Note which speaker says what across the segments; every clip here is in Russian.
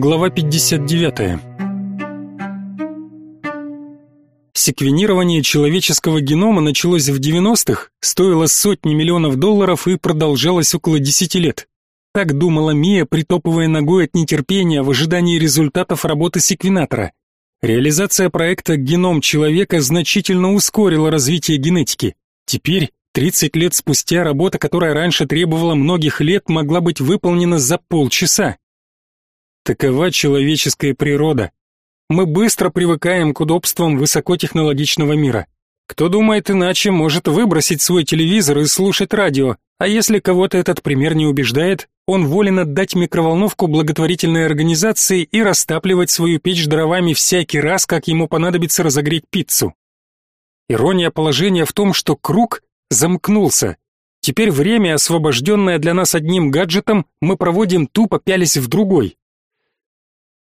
Speaker 1: Глава 59. Секвенирование человеческого генома началось в 90-х, стоило сотни миллионов долларов и продолжалось около 10 лет. Так думала Мия, притопывая ногой от нетерпения в ожидании результатов работы секвенатора. Реализация проекта «Геном человека» значительно ускорила развитие генетики. Теперь, 30 лет спустя, работа, которая раньше требовала многих лет, могла быть выполнена за полчаса. Такова человеческая природа. Мы быстро привыкаем к удобствам высокотехнологичного мира. Кто думает иначе, может выбросить свой телевизор и слушать радио, а если кого-то этот пример не убеждает, он волен отдать микроволновку благотворительной организации и растапливать свою печь дровами всякий раз, как ему понадобится разогреть пиццу. Ирония положения в том, что круг замкнулся. Теперь время, освобожденное для нас одним гаджетом, мы проводим тупо пялись в другой.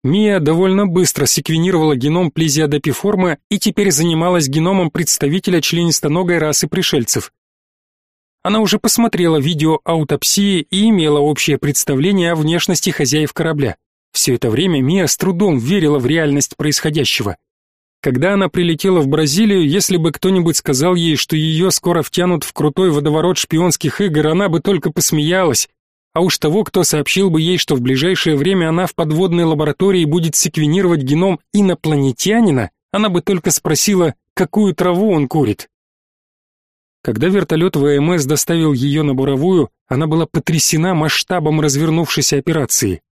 Speaker 1: Мия довольно быстро секвенировала геном плезиодопиформа и теперь занималась геномом представителя членистоногой расы пришельцев. Она уже посмотрела видео аутопсии и имела общее представление о внешности хозяев корабля. Все это время Мия с трудом верила в реальность происходящего. Когда она прилетела в Бразилию, если бы кто-нибудь сказал ей, что ее скоро втянут в крутой водоворот шпионских игр, она бы только посмеялась, а уж того, кто сообщил бы ей, что в ближайшее время она в подводной лаборатории будет секвенировать геном инопланетянина, она бы только спросила, какую траву он курит. Когда вертолет ВМС доставил ее на буровую, она была потрясена масштабом развернувшейся операции.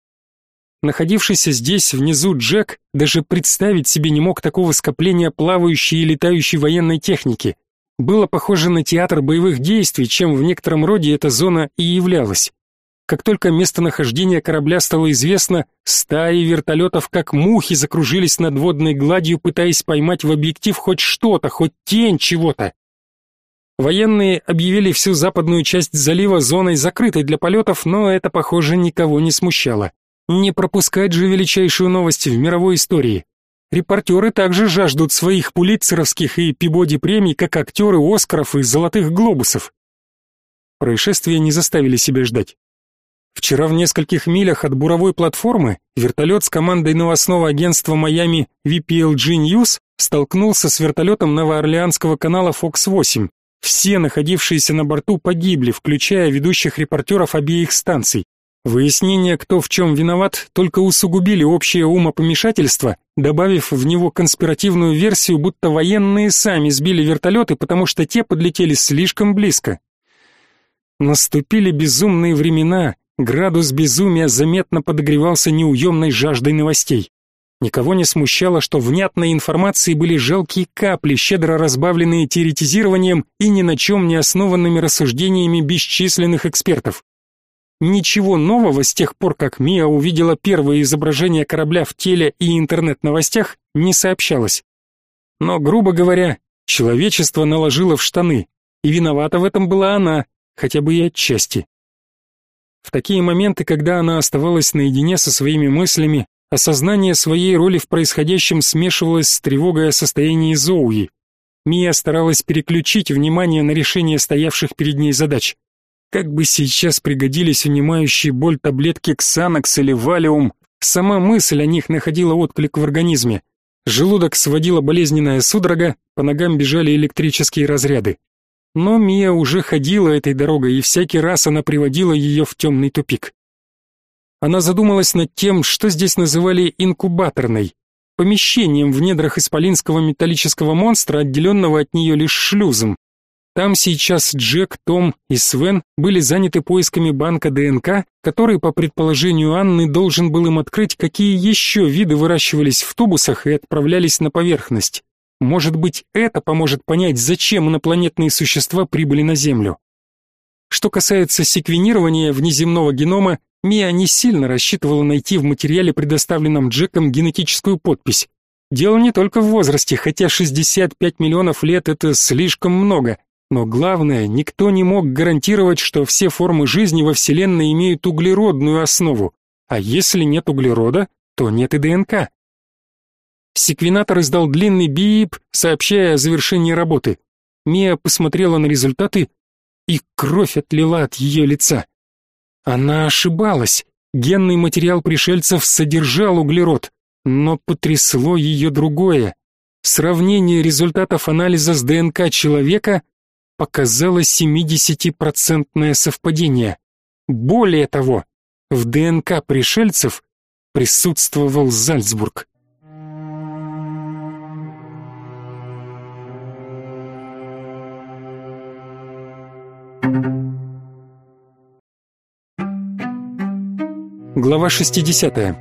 Speaker 1: Находившийся здесь, внизу, Джек даже представить себе не мог такого скопления плавающей и летающей военной техники. Было похоже на театр боевых действий, чем в некотором роде эта зона и являлась. Как только местонахождение корабля стало известно, стаи вертолетов как мухи закружились над водной гладью, пытаясь поймать в объектив хоть что-то, хоть тень чего-то. Военные объявили всю западную часть залива зоной закрытой для полетов, но это, похоже, никого не смущало. Не пропускать же величайшую новость в мировой истории. Репортеры также жаждут своих пулитцеровских и пибоди премий, как актеры Оскаров и Золотых Глобусов. Происшествия не заставили себя ждать. Вчера в нескольких милях от буровой платформы вертолет с командой новостного агентства Майами VPLG News столкнулся с вертолетом Новоорлеанского канала Fox 8. Все находившиеся на борту погибли, включая ведущих репортеров обеих станций. Выяснение, кто в чем виноват, только усугубили общее умопомешательство, добавив в него конспиративную версию, будто военные сами сбили вертолеты, потому что те подлетели слишком близко. Наступили безумные времена, Градус безумия заметно подогревался неуемной жаждой новостей. Никого не смущало, что внятной информации были жалкие капли, щедро разбавленные теоретизированием и ни на чем не основанными рассуждениями бесчисленных экспертов. Ничего нового с тех пор, как Мия увидела первое изображение корабля в теле и интернет-новостях, не сообщалось. Но, грубо говоря, человечество наложило в штаны, и виновата в этом была она, хотя бы и отчасти. В такие моменты, когда она оставалась наедине со своими мыслями, осознание своей роли в происходящем смешивалось с тревогой о состоянии Зоуи. Мия старалась переключить внимание на решение стоявших перед ней задач. Как бы сейчас пригодились унимающие боль таблетки Ксанакс или Валиум, сама мысль о них находила отклик в организме. Желудок сводила болезненная судорога, по ногам бежали электрические разряды. Но Мия уже ходила этой дорогой, и всякий раз она приводила ее в темный тупик. Она задумалась над тем, что здесь называли инкубаторной, помещением в недрах исполинского металлического монстра, отделенного от нее лишь шлюзом. Там сейчас Джек, Том и Свен были заняты поисками банка ДНК, который, по предположению Анны, должен был им открыть, какие еще виды выращивались в тубусах и отправлялись на поверхность. Может быть, это поможет понять, зачем инопланетные существа прибыли на Землю. Что касается секвенирования внеземного генома, Мия не сильно рассчитывала найти в материале, предоставленном Джеком, генетическую подпись. Дело не только в возрасте, хотя 65 миллионов лет это слишком много, но главное, никто не мог гарантировать, что все формы жизни во Вселенной имеют углеродную основу. А если нет углерода, то нет и ДНК. Секвенатор издал длинный бип, сообщая о завершении работы. Мия посмотрела на результаты, и кровь отлила от ее лица. Она ошибалась. Генный материал пришельцев содержал углерод, но потрясло ее другое. Сравнение результатов анализа с ДНК человека показало 70% совпадение. Более того, в ДНК пришельцев присутствовал Зальцбург. Глава 60.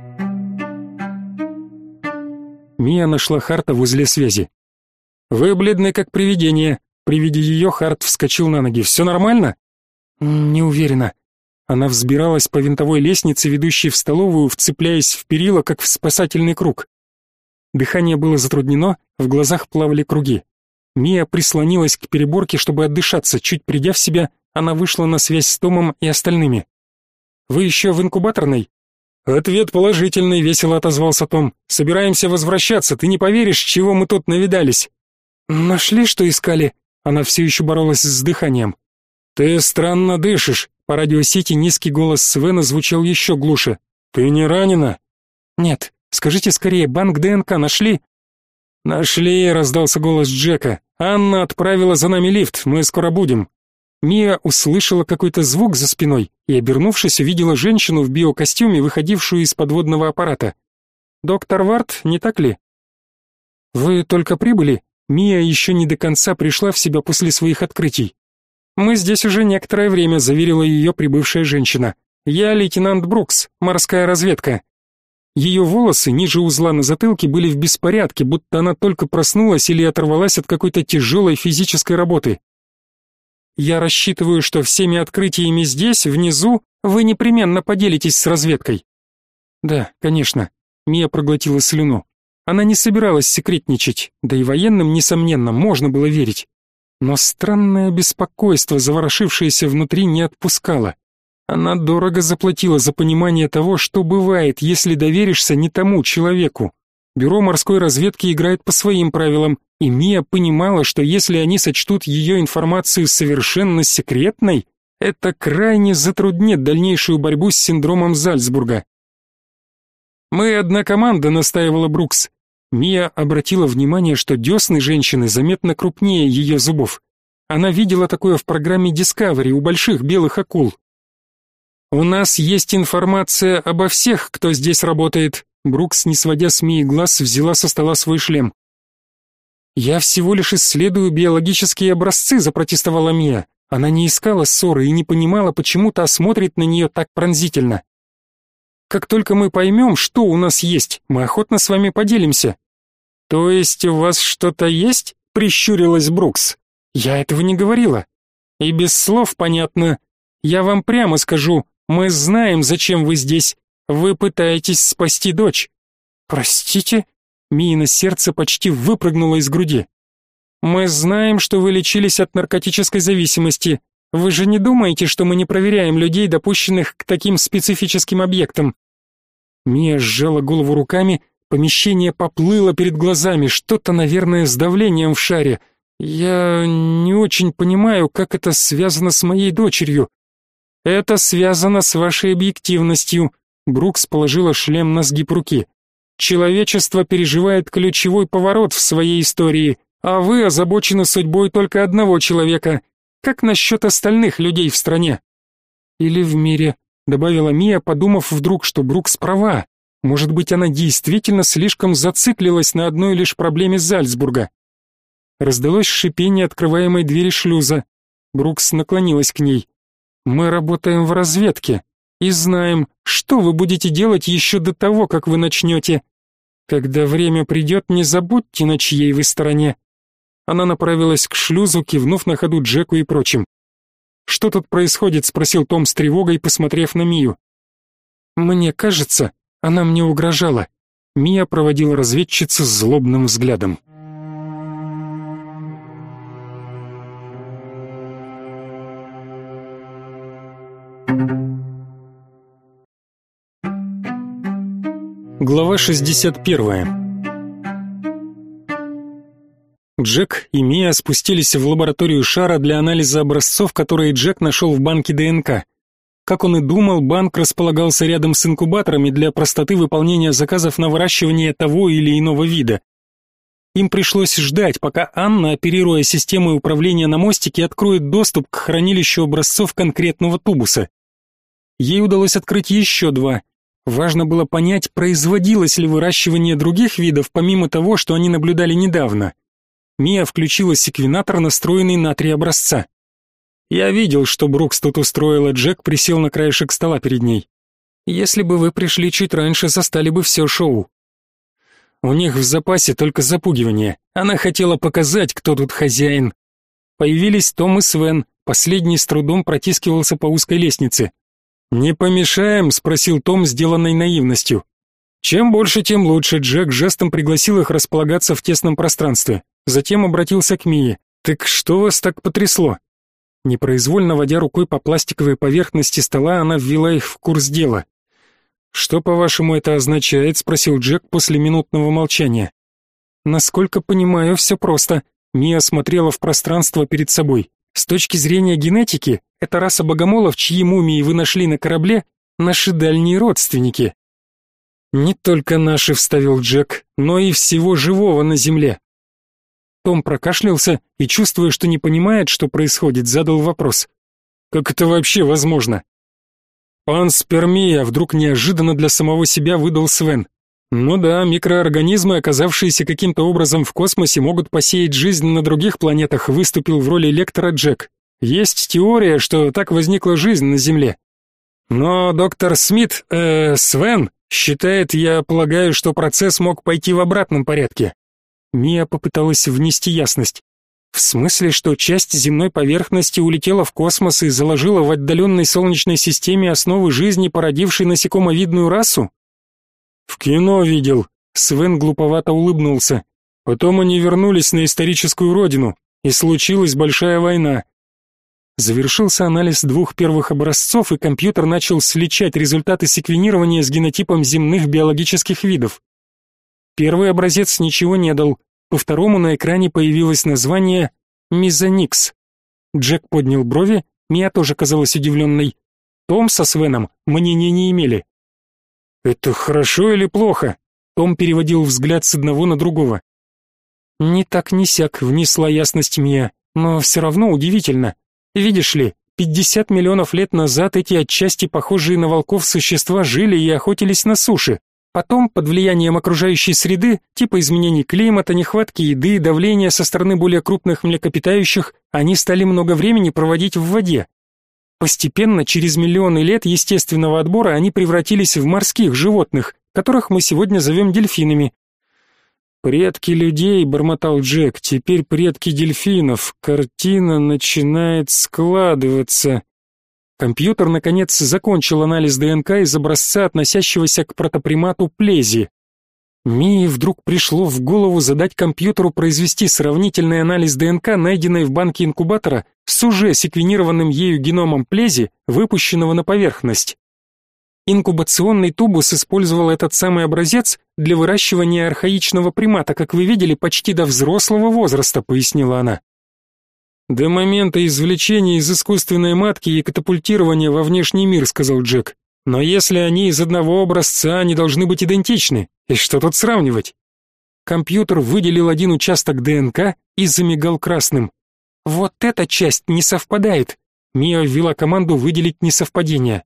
Speaker 1: Мия нашла Харта возле связи. «Вы бледны, как привидение». При виде ее Харт вскочил на ноги. «Все нормально?» «Не уверена». Она взбиралась по винтовой лестнице, ведущей в столовую, вцепляясь в перила, как в спасательный круг. Дыхание было затруднено, в глазах плавали круги. Мия прислонилась к переборке, чтобы отдышаться. Чуть придя в себя, она вышла на связь с Томом и остальными. Вы еще в инкубаторной? Ответ положительный, весело отозвался Том. Собираемся возвращаться, ты не поверишь, чего мы тут навидались. Нашли, что искали? Она все еще боролась с дыханием. Ты странно дышишь. По радиосети низкий голос Свена звучал еще глуше. Ты не ранена? Нет. Скажите скорее, банк ДНК нашли? Нашли, раздался голос Джека. Анна отправила за нами лифт. Мы скоро будем. Мия услышала какой-то звук за спиной и, обернувшись, увидела женщину в биокостюме, выходившую из подводного аппарата. «Доктор Варт, не так ли?» «Вы только прибыли?» Мия еще не до конца пришла в себя после своих открытий. «Мы здесь уже некоторое время», — заверила ее прибывшая женщина. «Я лейтенант Брукс, морская разведка». Ее волосы ниже узла на затылке были в беспорядке, будто она только проснулась или оторвалась от какой-то тяжелой физической работы. Я рассчитываю, что всеми открытиями здесь, внизу, вы непременно поделитесь с разведкой. Да, конечно. Мия проглотила слюну. Она не собиралась секретничать, да и военным, несомненно, можно было верить. Но странное беспокойство, заворошившееся внутри, не отпускало. Она дорого заплатила за понимание того, что бывает, если доверишься не тому человеку. Бюро морской разведки играет по своим правилам, и Мия понимала, что если они сочтут ее информацию совершенно секретной, это крайне затруднит дальнейшую борьбу с синдромом Зальцбурга. «Мы одна команда», — настаивала Брукс. Мия обратила внимание, что десны женщины заметно крупнее ее зубов. Она видела такое в программе Discovery у больших белых акул. «У нас есть информация обо всех, кто здесь работает», Брукс, не сводя с Мии глаз, взяла со стола свой шлем. «Я всего лишь исследую биологические образцы», — запротестовала Мия. Она не искала ссоры и не понимала, почему та смотрит на нее так пронзительно. «Как только мы поймем, что у нас есть, мы охотно с вами поделимся». «То есть у вас что-то есть?» — прищурилась Брукс. «Я этого не говорила. И без слов понятно. Я вам прямо скажу, мы знаем, зачем вы здесь. Вы пытаетесь спасти дочь». «Простите?» Миина сердце почти выпрыгнуло из груди. Мы знаем, что вы лечились от наркотической зависимости. Вы же не думаете, что мы не проверяем людей, допущенных к таким специфическим объектам? Мия сжала голову руками, помещение поплыло перед глазами, что-то, наверное, с давлением в шаре. Я не очень понимаю, как это связано с моей дочерью. Это связано с вашей объективностью. Брукс положила шлем на сгиб руки. Человечество переживает ключевой поворот в своей истории, а вы озабочены судьбой только одного человека. Как насчет остальных людей в стране? Или в мире, добавила Мия, подумав вдруг, что Брукс права. Может быть, она действительно слишком зациклилась на одной лишь проблеме Зальцбурга. Раздалось шипение открываемой двери шлюза. Брукс наклонилась к ней. Мы работаем в разведке и знаем, что вы будете делать еще до того, как вы начнете. Когда время придет, не забудьте, на чьей вы стороне. Она направилась к шлюзу, кивнув на ходу Джеку и прочим. Что тут происходит? спросил Том с тревогой, посмотрев на Мию. Мне кажется, она мне угрожала. Мия проводила разведчицу злобным взглядом. Глава 61. Джек и Мия спустились в лабораторию шара для анализа образцов, которые Джек нашел в банке ДНК. Как он и думал, банк располагался рядом с инкубаторами для простоты выполнения заказов на выращивание того или иного вида. Им пришлось ждать, пока Анна, оперируя системой управления на мостике, откроет доступ к хранилищу образцов конкретного тубуса. Ей удалось открыть еще два. Важно было понять, производилось ли выращивание других видов, помимо того, что они наблюдали недавно. Мия включила секвенатор, настроенный на три образца. «Я видел, что Брукс тут устроила, Джек присел на краешек стола перед ней. Если бы вы пришли чуть раньше, застали бы все шоу. У них в запасе только запугивание. Она хотела показать, кто тут хозяин. Появились Том и Свен. Последний с трудом протискивался по узкой лестнице. «Не помешаем?» — спросил Том, сделанной наивностью. Чем больше, тем лучше. Джек жестом пригласил их располагаться в тесном пространстве. Затем обратился к Мии. «Так что вас так потрясло?» Непроизвольно водя рукой по пластиковой поверхности стола, она ввела их в курс дела. «Что, по-вашему, это означает?» — спросил Джек после минутного молчания. «Насколько понимаю, все просто». Мия смотрела в пространство перед собой. С точки зрения генетики, эта раса богомолов, чьи мумии вы нашли на корабле, наши дальние родственники. Не только наши, вставил Джек, но и всего живого на земле. Том прокашлялся и, чувствуя, что не понимает, что происходит, задал вопрос. Как это вообще возможно? Панспермия вдруг неожиданно для самого себя выдал Свен. Ну да, микроорганизмы, оказавшиеся каким-то образом в космосе, могут посеять жизнь на других планетах, выступил в роли лектора Джек. Есть теория, что так возникла жизнь на Земле. Но доктор Смит, э, Свен, считает, я полагаю, что процесс мог пойти в обратном порядке. Мия попыталась внести ясность. В смысле, что часть земной поверхности улетела в космос и заложила в отдаленной солнечной системе основы жизни, породившей насекомовидную расу? В кино видел. Свен глуповато улыбнулся. Потом они вернулись на историческую родину, и случилась большая война. Завершился анализ двух первых образцов, и компьютер начал сличать результаты секвенирования с генотипом земных биологических видов. Первый образец ничего не дал, по второму на экране появилось название «Мизоникс». Джек поднял брови, Мия тоже казалась удивленной. Том со Свеном мнения не имели. «Это хорошо или плохо?» Том переводил взгляд с одного на другого. «Не так ни сяк», — внесла ясность Мия, «но все равно удивительно. Видишь ли, пятьдесят миллионов лет назад эти отчасти похожие на волков существа жили и охотились на суше. Потом, под влиянием окружающей среды, типа изменений климата, нехватки еды, давления со стороны более крупных млекопитающих, они стали много времени проводить в воде. Постепенно, через миллионы лет естественного отбора, они превратились в морских животных, которых мы сегодня зовем дельфинами. «Предки людей», — бормотал Джек, — «теперь предки дельфинов. Картина начинает складываться». Компьютер, наконец, закончил анализ ДНК из образца, относящегося к протопримату Плези. Мии вдруг пришло в голову задать компьютеру произвести сравнительный анализ ДНК, найденной в банке инкубатора, с уже секвенированным ею геномом Плези, выпущенного на поверхность. Инкубационный тубус использовал этот самый образец для выращивания архаичного примата, как вы видели, почти до взрослого возраста, пояснила она. «До момента извлечения из искусственной матки и катапультирования во внешний мир», — сказал Джек. «Но если они из одного образца, они должны быть идентичны. И что тут сравнивать?» Компьютер выделил один участок ДНК и замигал красным. «Вот эта часть не совпадает!» Мия ввела команду выделить несовпадение.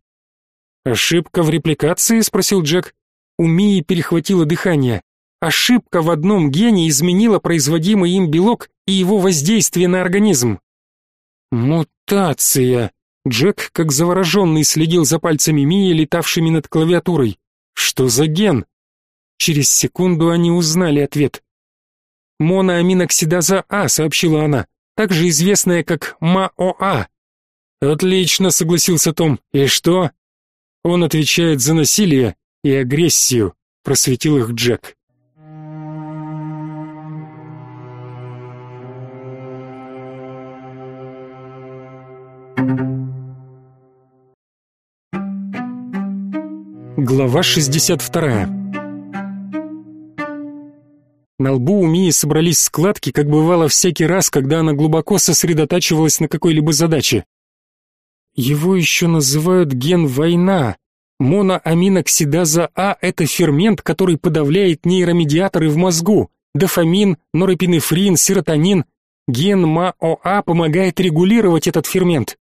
Speaker 1: «Ошибка в репликации?» — спросил Джек. У Мии перехватило дыхание. Ошибка в одном гене изменила производимый им белок и его воздействие на организм. Мутация. Джек, как завороженный, следил за пальцами Мии, летавшими над клавиатурой. Что за ген? Через секунду они узнали ответ. Моноаминоксидаза А, сообщила она, также известная как МАОА. Отлично, согласился Том. И что? Он отвечает за насилие и агрессию, просветил их Джек. Глава 62. На лбу у Мии собрались складки, как бывало всякий раз, когда она глубоко сосредотачивалась на какой-либо задаче. его еще называют ген война. Моноаминоксидаза А – это фермент, который подавляет нейромедиаторы в мозгу. Дофамин, норепинефрин, серотонин. Ген МАОА помогает регулировать этот фермент.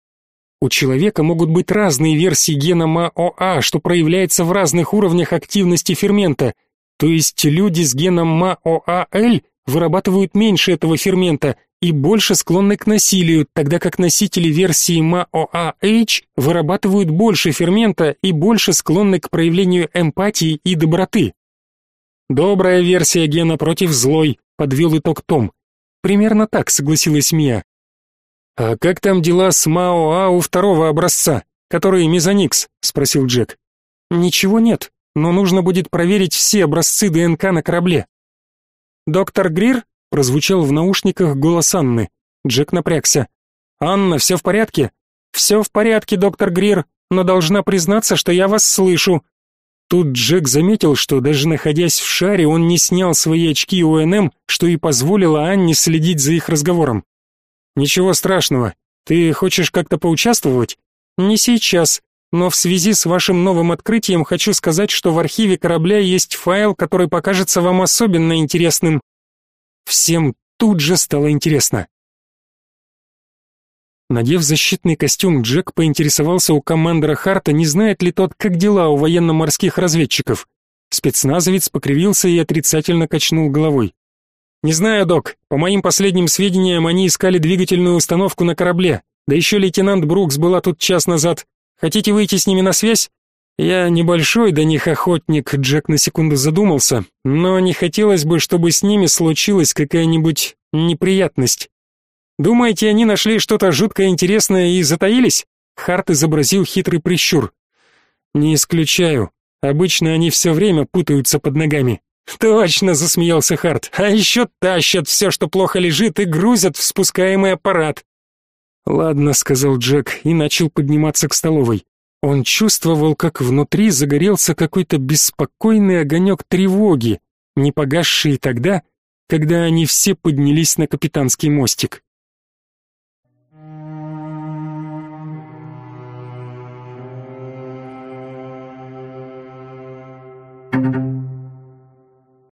Speaker 1: У человека могут быть разные версии гена МАОА, что проявляется в разных уровнях активности фермента. То есть люди с геном МАОАЛ вырабатывают меньше этого фермента и больше склонны к насилию, тогда как носители версии МАОАH вырабатывают больше фермента и больше склонны к проявлению эмпатии и доброты. Добрая версия гена против злой, подвел итог Том. Примерно так согласилась Мия. А как там дела с МАОА у второго образца, который мезоникс, спросил Джек. Ничего нет, но нужно будет проверить все образцы ДНК на корабле. Доктор Грир прозвучал в наушниках голос Анны. Джек напрягся. Анна, все в порядке? «Все в порядке, доктор Грир, но должна признаться, что я вас слышу. Тут Джек заметил, что даже находясь в шаре, он не снял свои очки ОНМ, что и позволило Анне следить за их разговором. Ничего страшного. Ты хочешь как-то поучаствовать? Не сейчас, но в связи с вашим новым открытием хочу сказать, что в архиве корабля есть файл, который покажется вам особенно интересным. Всем тут же стало интересно. Надев защитный костюм, Джек поинтересовался у командора Харта, не знает ли тот, как дела у военно-морских разведчиков. Спецназовец покривился и отрицательно качнул головой. «Не знаю, док. По моим последним сведениям, они искали двигательную установку на корабле. Да еще лейтенант Брукс была тут час назад. Хотите выйти с ними на связь?» Я небольшой до них охотник, Джек на секунду задумался, но не хотелось бы, чтобы с ними случилась какая-нибудь неприятность. Думаете, они нашли что-то жутко интересное и затаились? Харт изобразил хитрый прищур. Не исключаю. Обычно они все время путаются под ногами. Точно, засмеялся Харт. А еще тащат все, что плохо лежит, и грузят в спускаемый аппарат. Ладно, сказал Джек и начал подниматься к столовой. Он чувствовал, как внутри загорелся какой-то беспокойный огонек тревоги, не погасший тогда, когда они все поднялись на капитанский мостик.